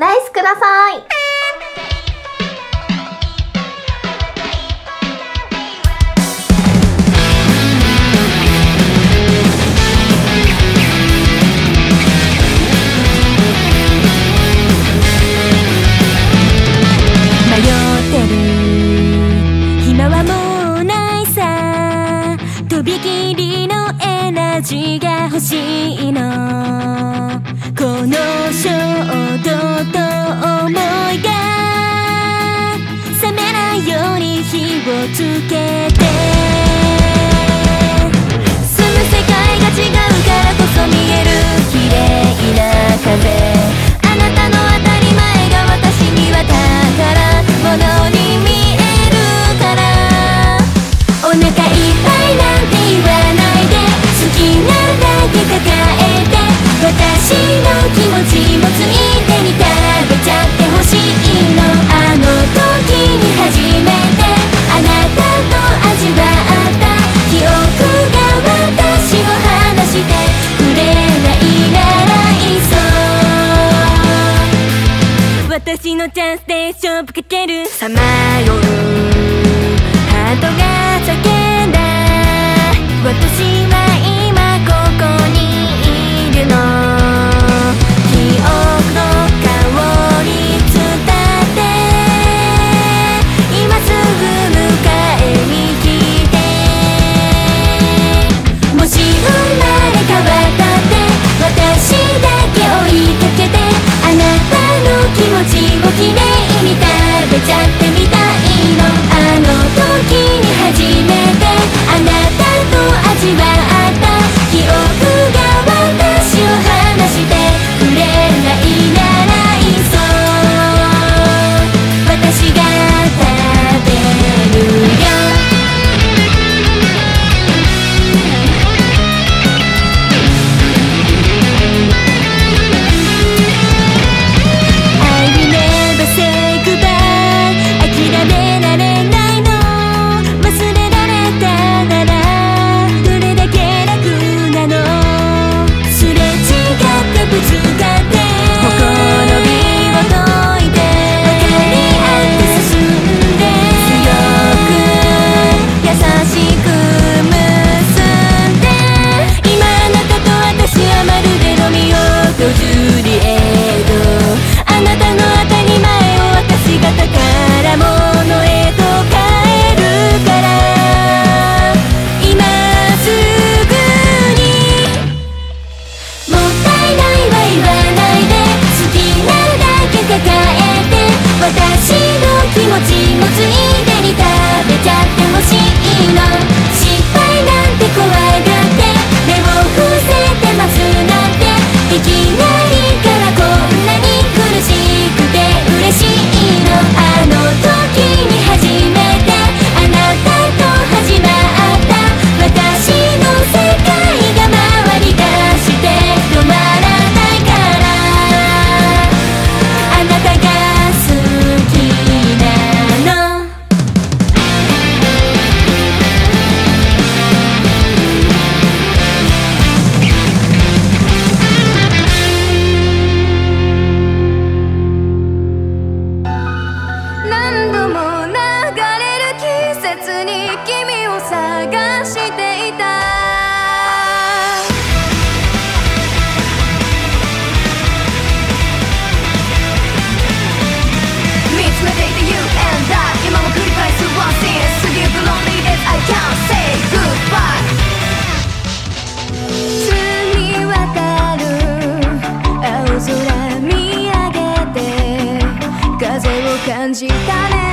ナイスください。びきりのエナジーが欲しいの。衝動と思いが冷めないように火をつけて。住む世界が違うからこそ見える綺麗な風。あなたの当たり前が私には宝物に見えるから。お腹いっぱいなんて言わないで。好きなだけ抱えて。私の気持ちもついてみたらべちゃってほしいのあの時に初めてあなたと味わった記憶が私を離してくれないならいっそ私のチャンスで勝負かけるさまようハートが叫んだ。私はをきれいに食べちゃってみたいの。あの時に初めてあなたと味わった。記憶がわか na 感じたね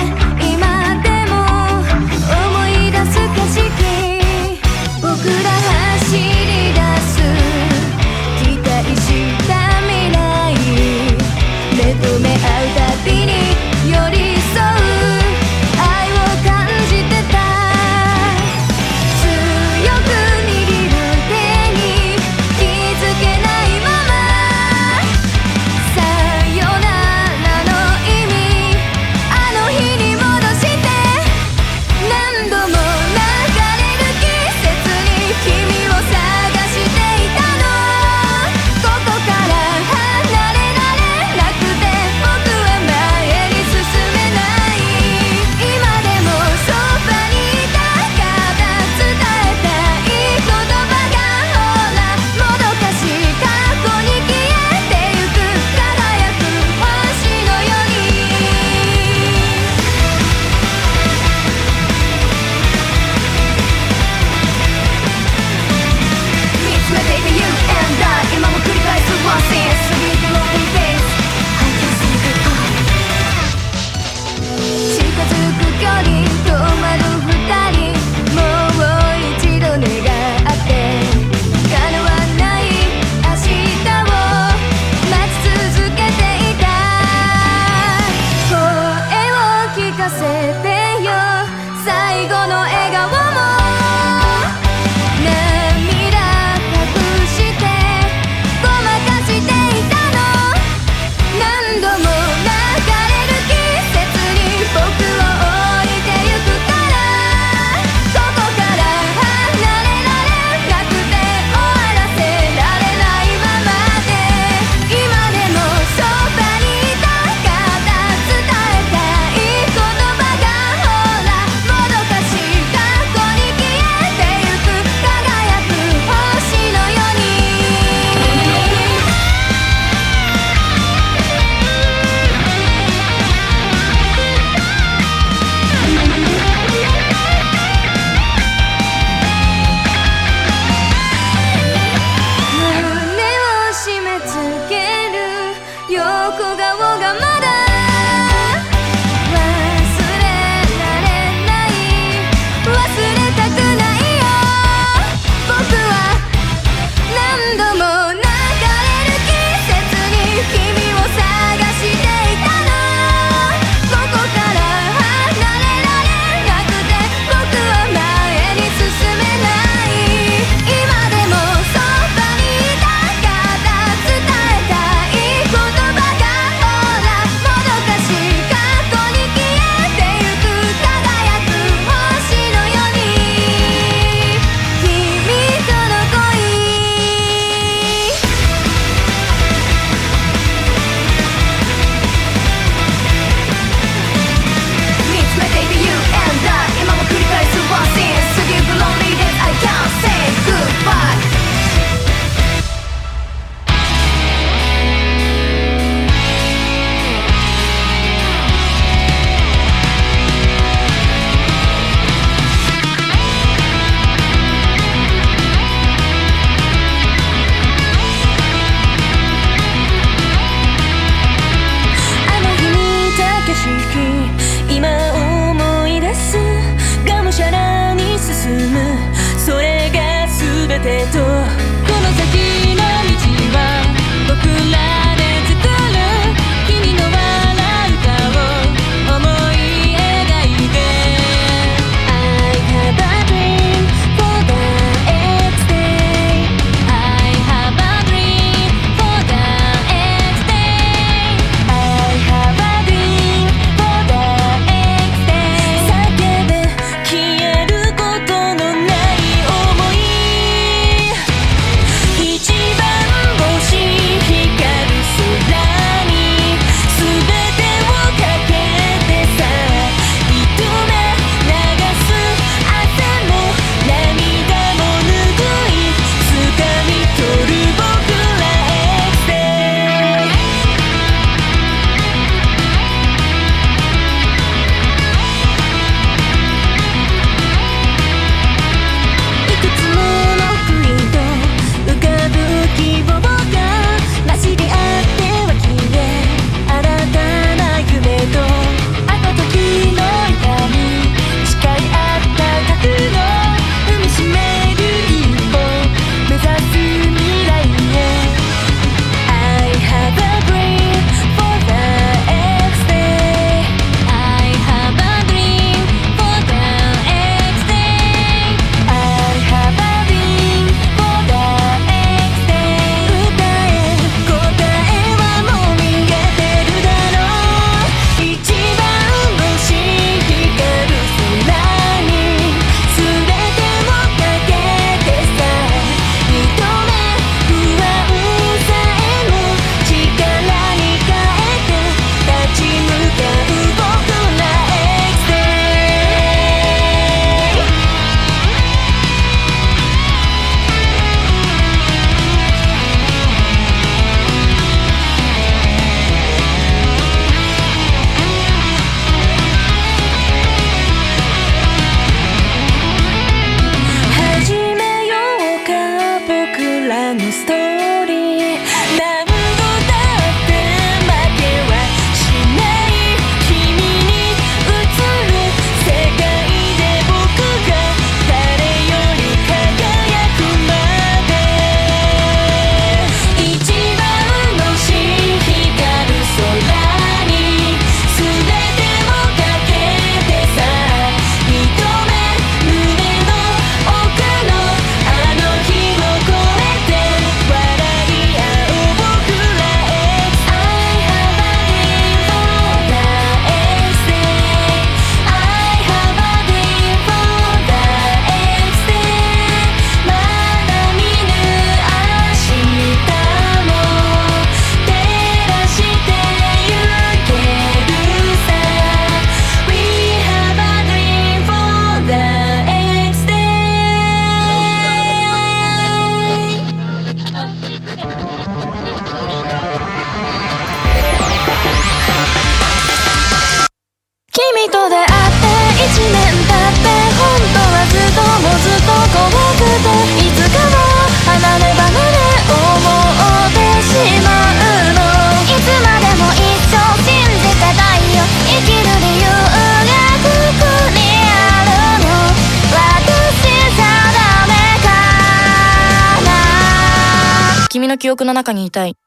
記憶の中にいたい。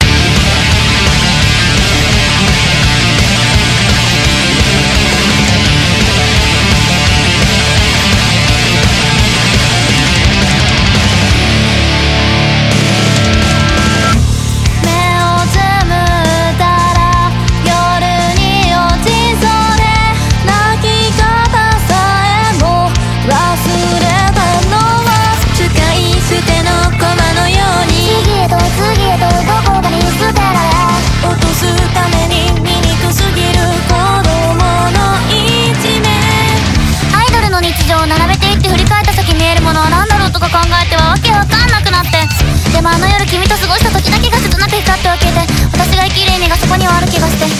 先だけが切なく光っておけて私が生きる意味がそこにはある気がして。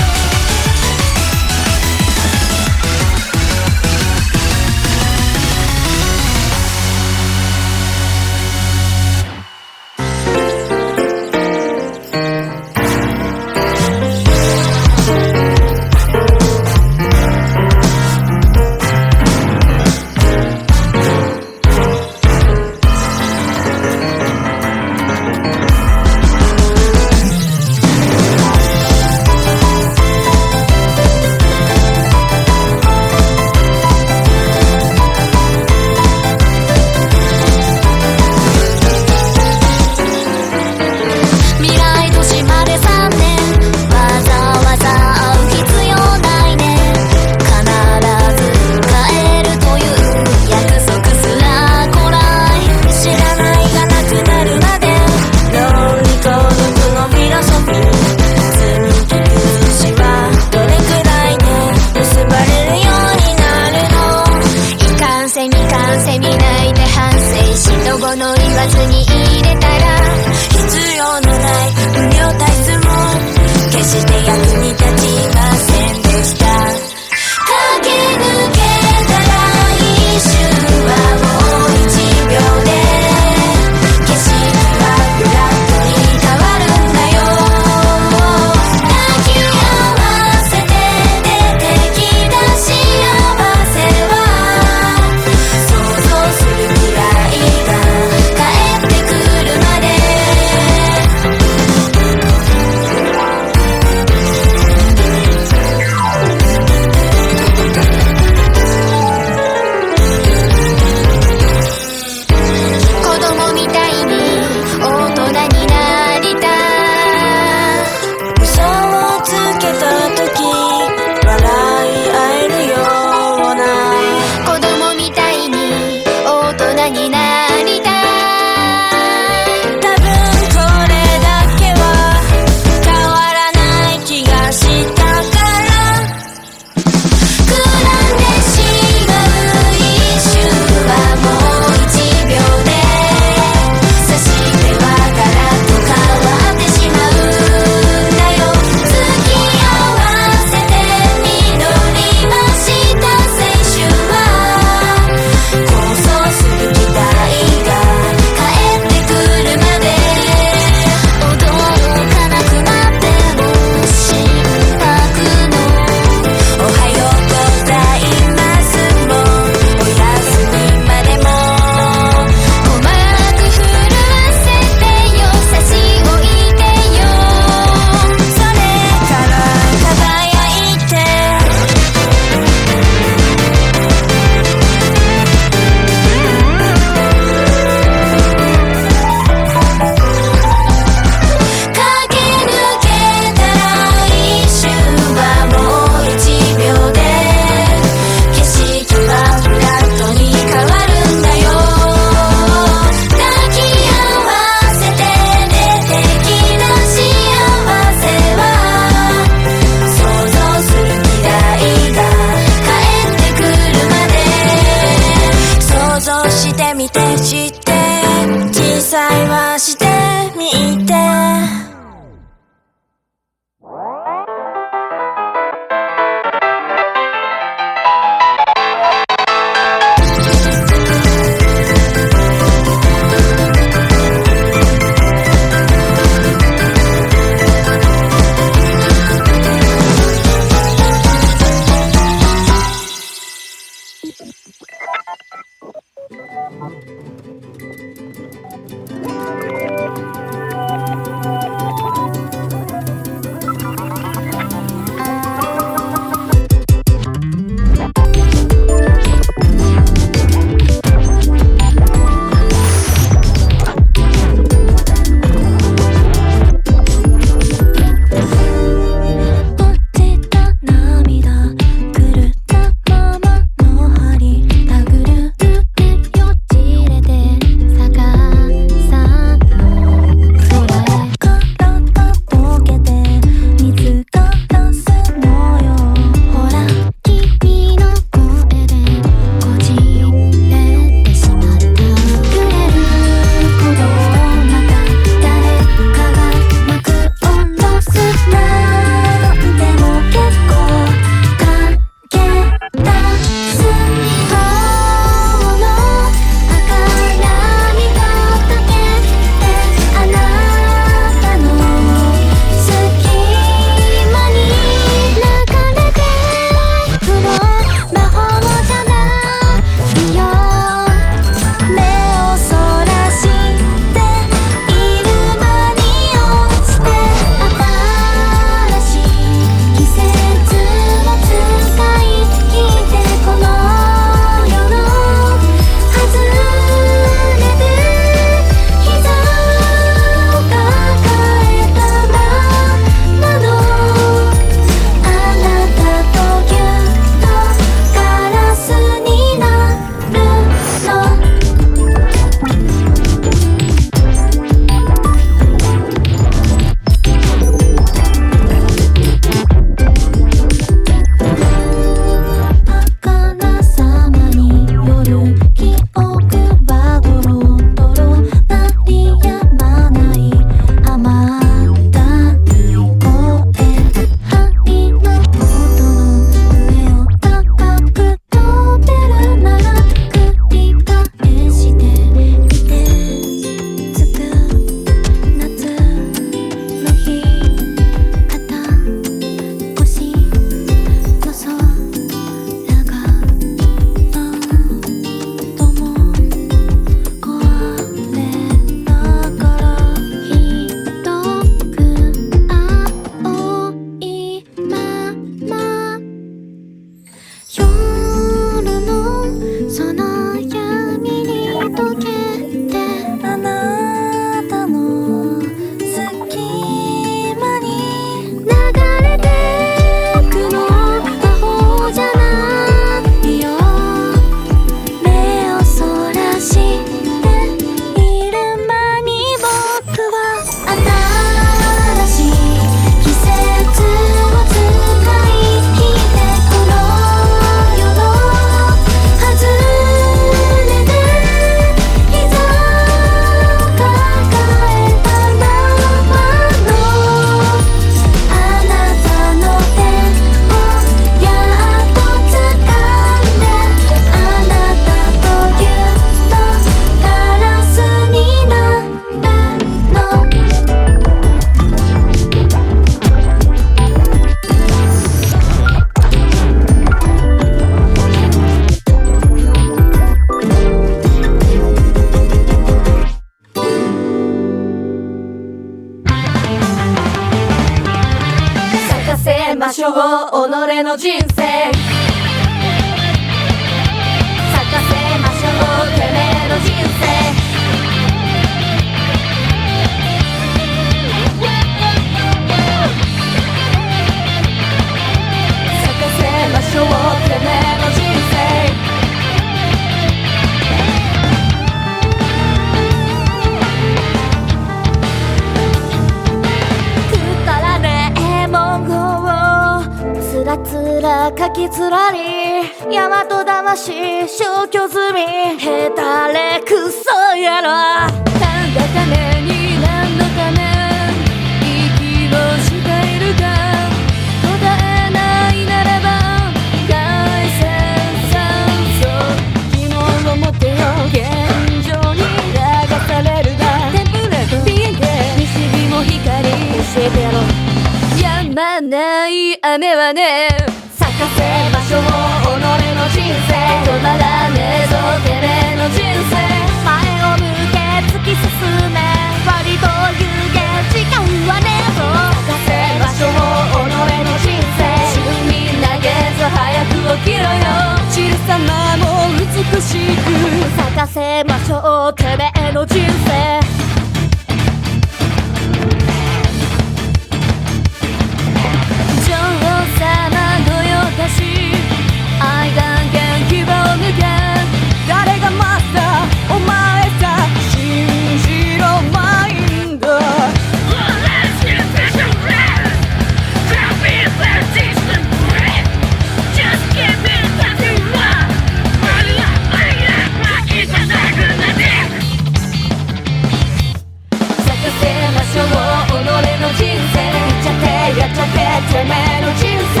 てめの人生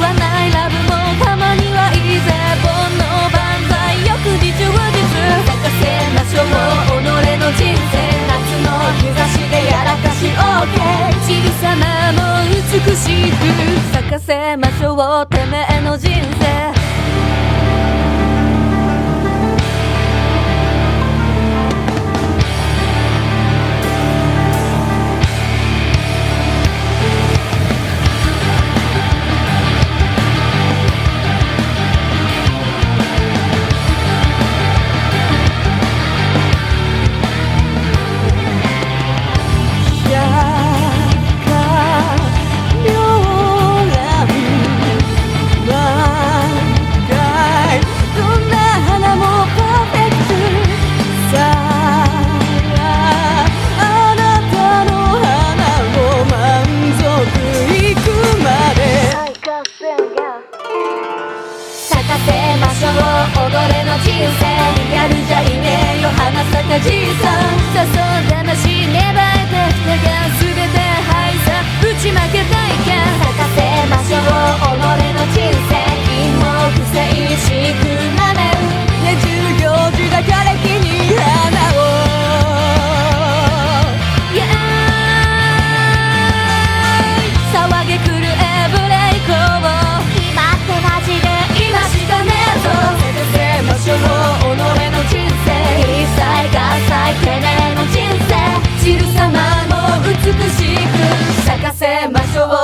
はないラブもたまにはいいぜ煩悩万歳よく日充実咲かせましょう己の人生夏の日差しでやらかし OK 小さなも美しく咲かせましょうてめえの人生たじいさんさそうだまし芽生えてきたが全て敗さ打ち負けたいけん咲かせましょう。己の人生。金も臭いしくない散る様も美しく咲かせましょう。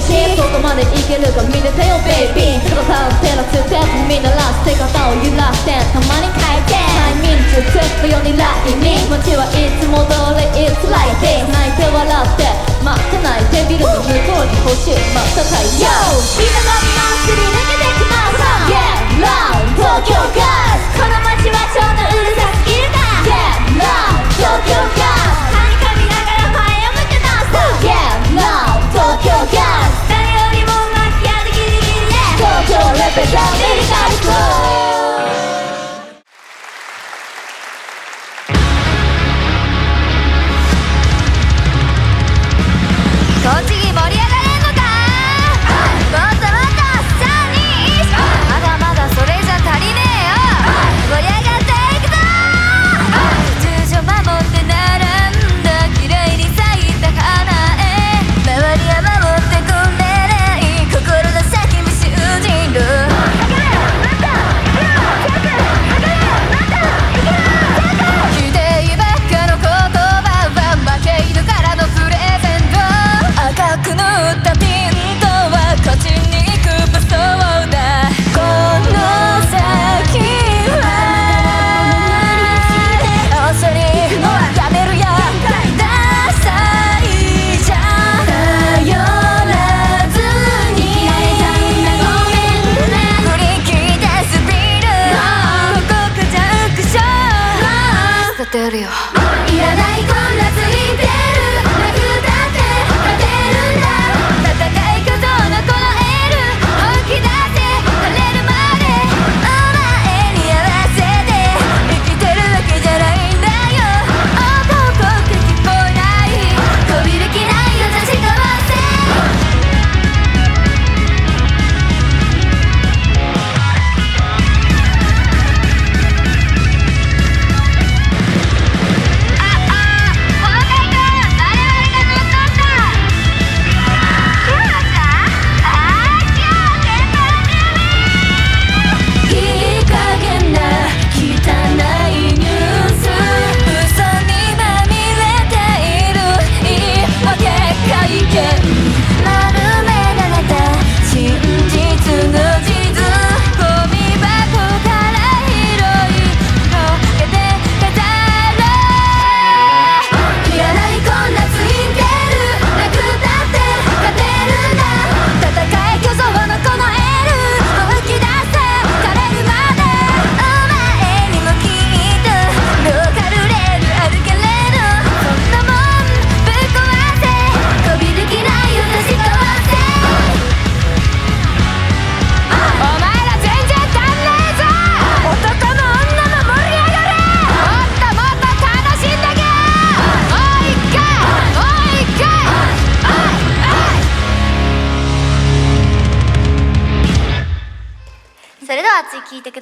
精神そこまでいけるか見ててよベイビー高を照らす鉄見鳴らして肩を揺らしてたまに回転催眠術のようにライミン街はいつも通り It's like this 泣いて笑って待ってない。デビルの向こうに星また太陽みんながマすに抜けてきますか GetLoud 東京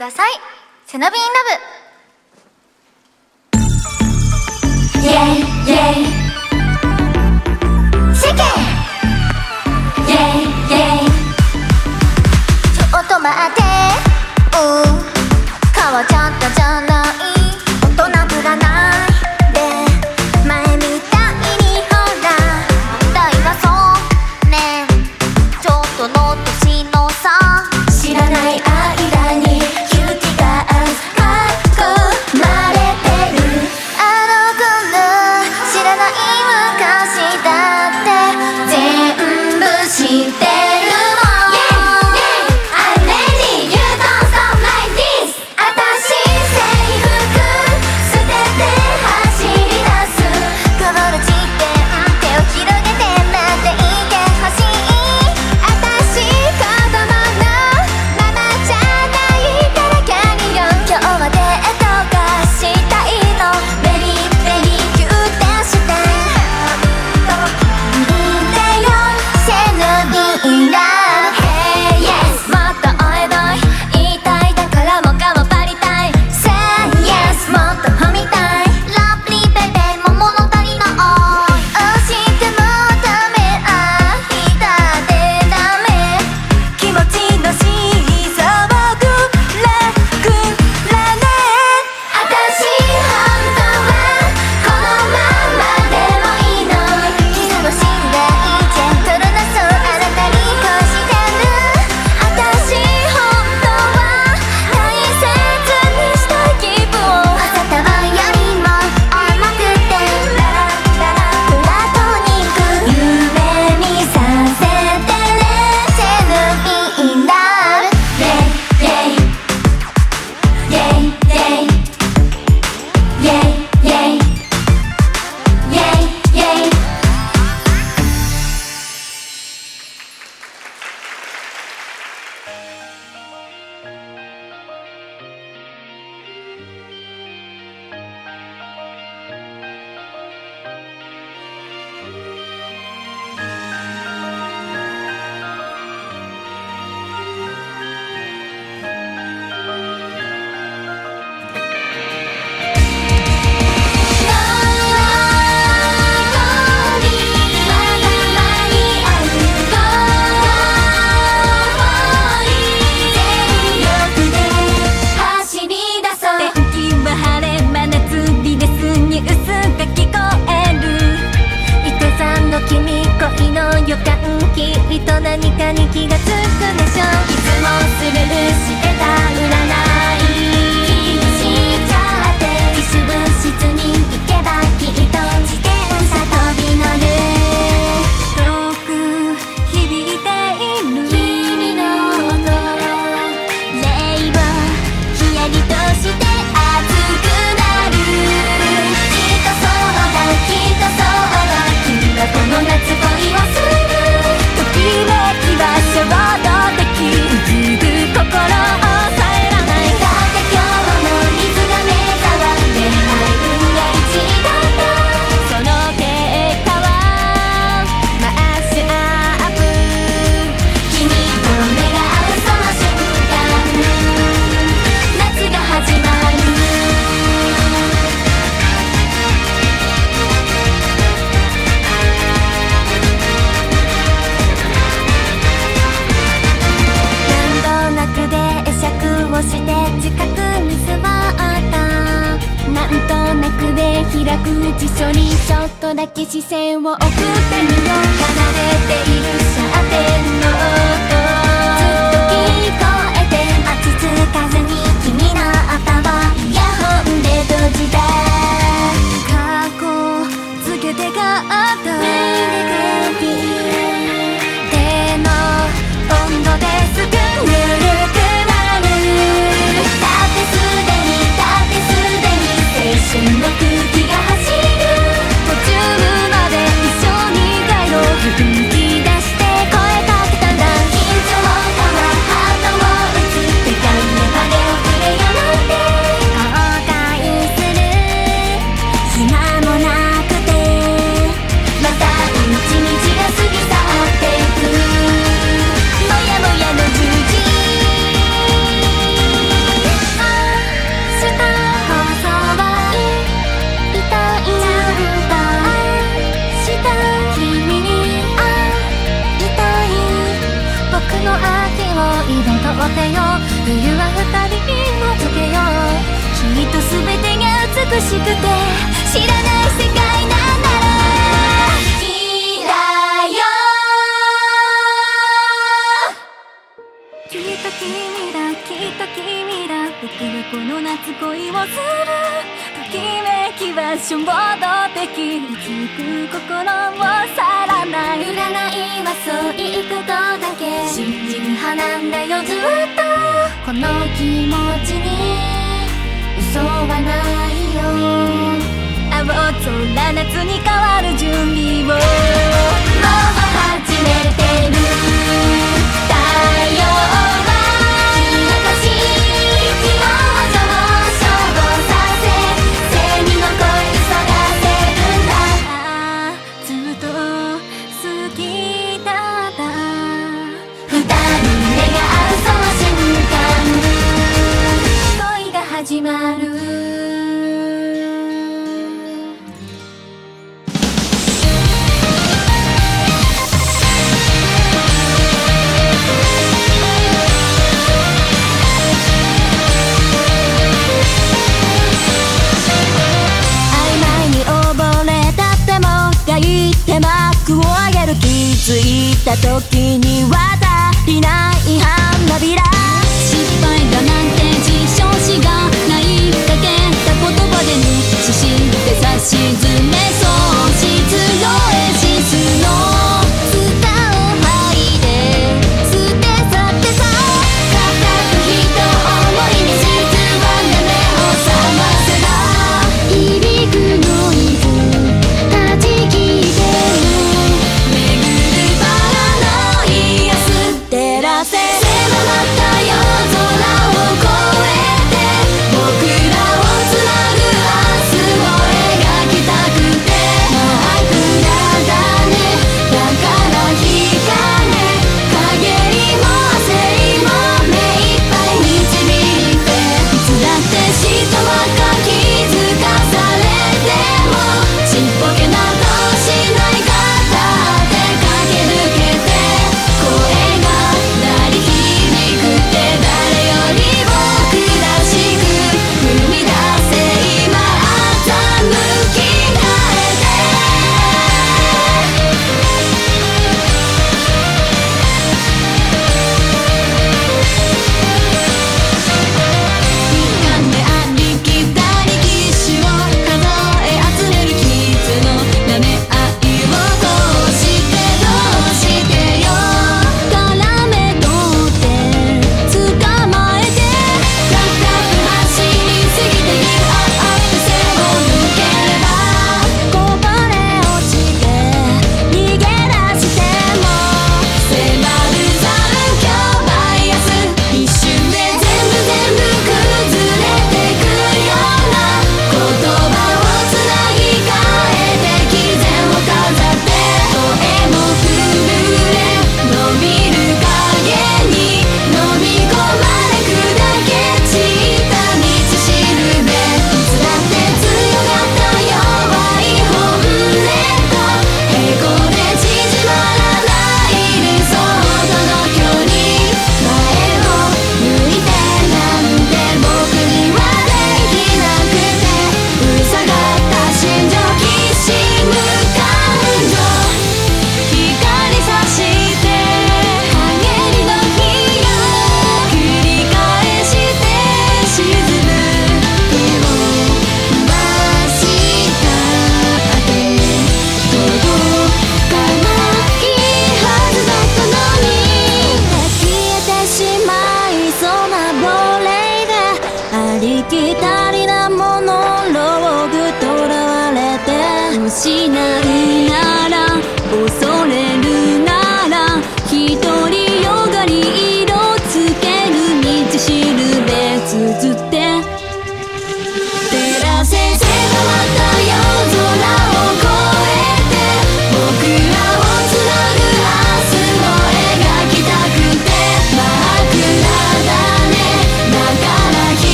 ください。セナビンラブ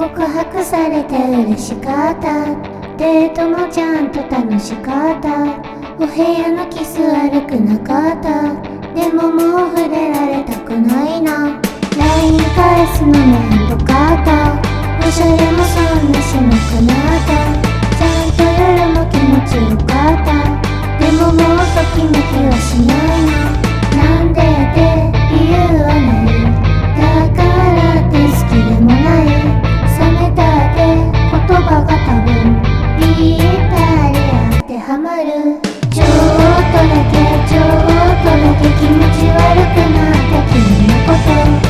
告白されて嬉しかった。デートもちゃんと楽しかった。お部屋のキス悪くなかった。でももう触れられたくないな。LINE 返すのもんどかった。おしゃれもそんなしなくなった。ちゃんと夜も気持ちよかった。でももうときめきはしないな。なんでって理由は葉が多分ぴったり当てはまる。ちょっとだけちょっとだけ気持ち悪くなった君のこと。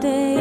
待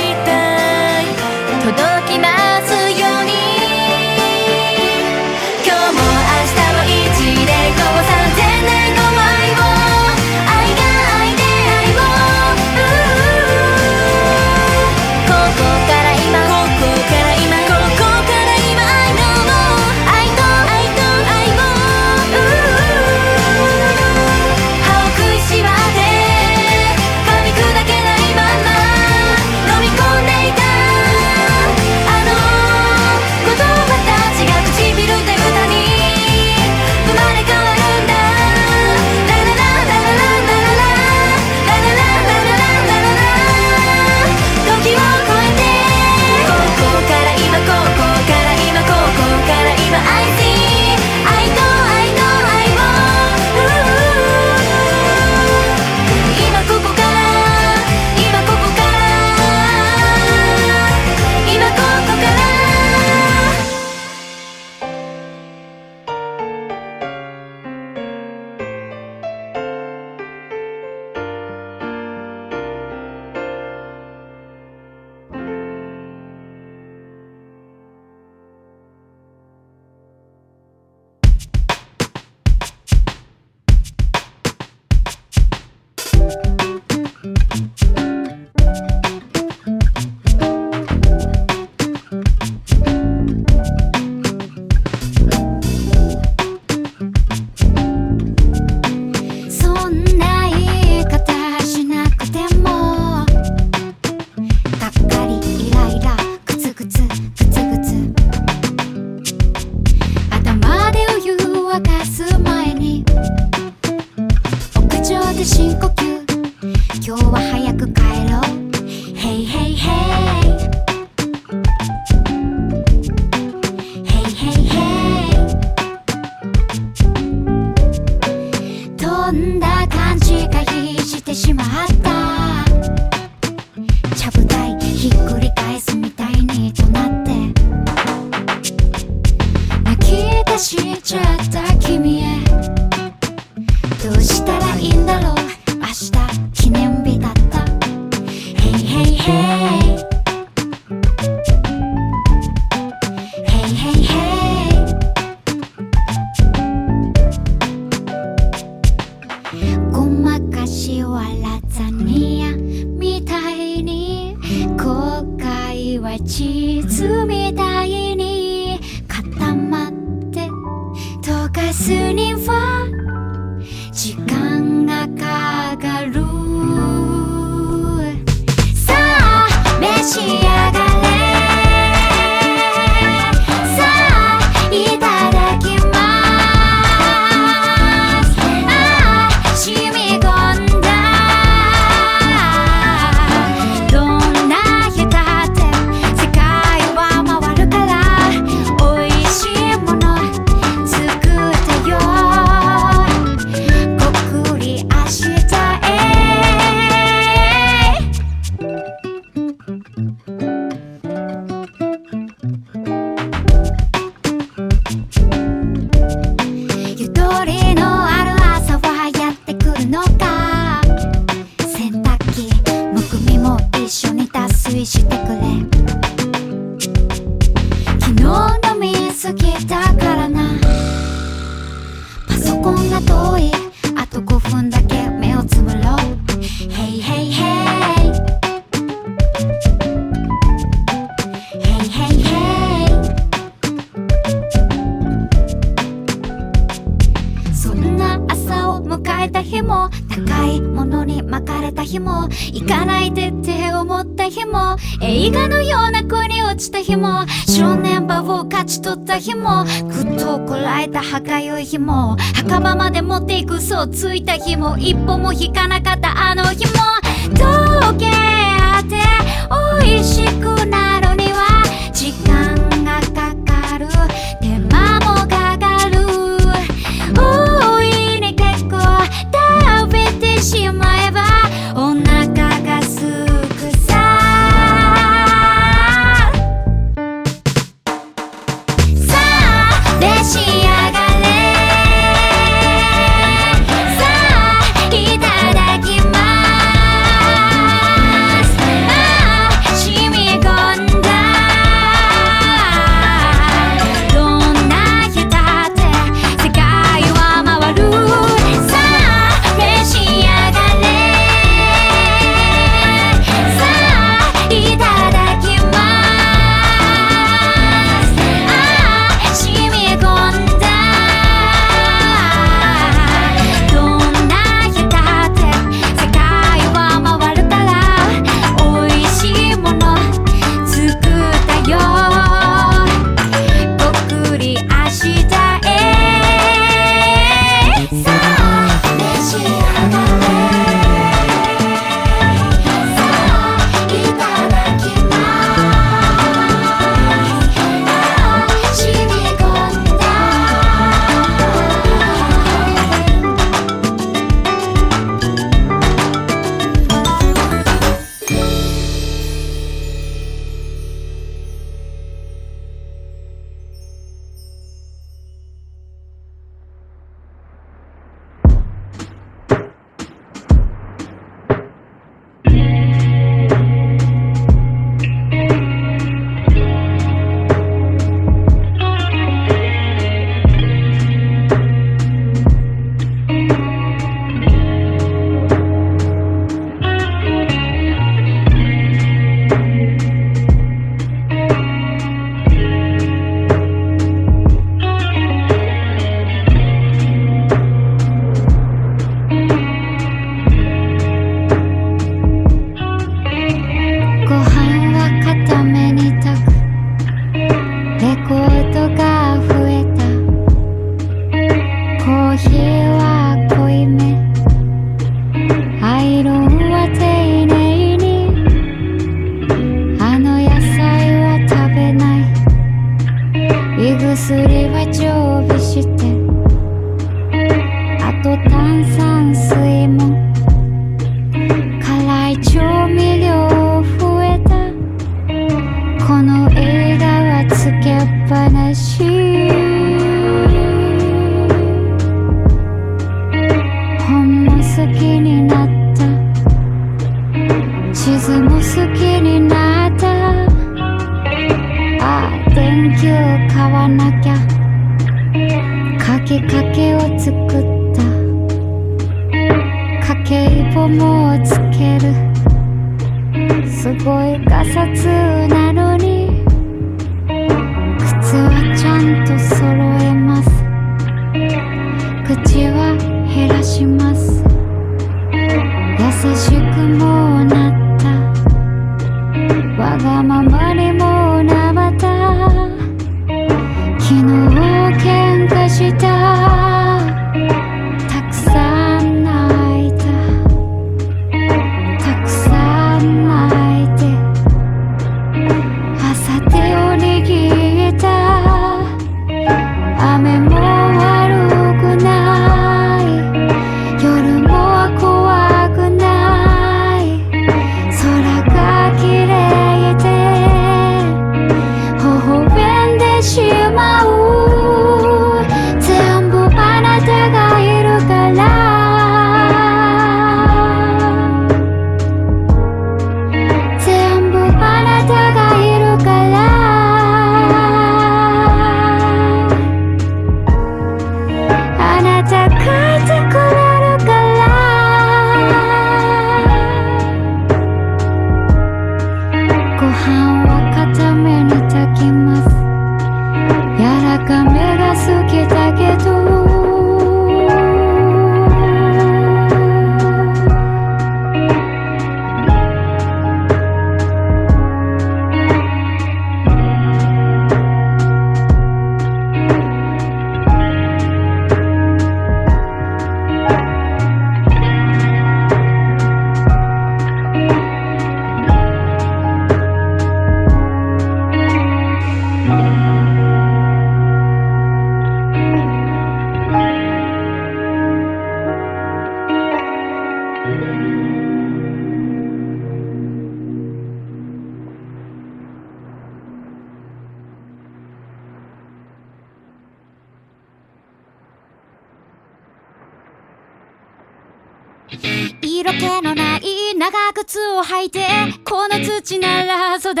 を履いてこの土なら育つか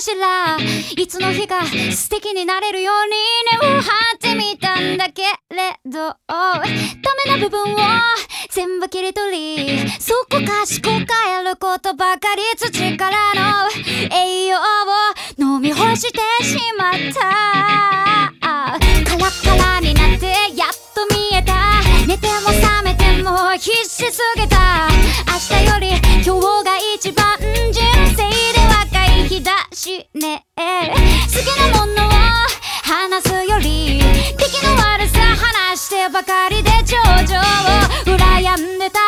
しら。いつの日か素敵になれるように根を張ってみたんだけれど。ダメな部分を全部切り取りそこかしこ変えることばかり土からの。栄養を飲み干してしまった。カラッカラになってやっと見えた。寝ても覚めても必死すぎた。しね好きなものは話すより敵の悪さ話してばかりで頂上を羨んでた。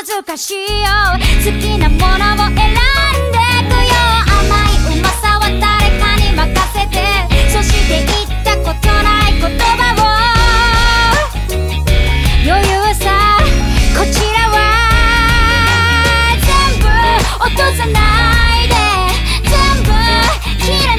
って難しいよ好きなものを選んでくよ甘いうまさは誰かに任せて。そして言ったことない言葉を。余裕さこちらは全部落とさないで。全部切らない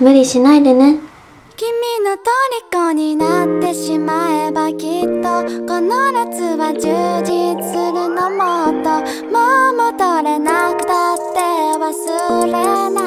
無理しないでね。君の虜になってしまえばきっとこの夏は充実するのもっと。もう戻れなくたって忘れない。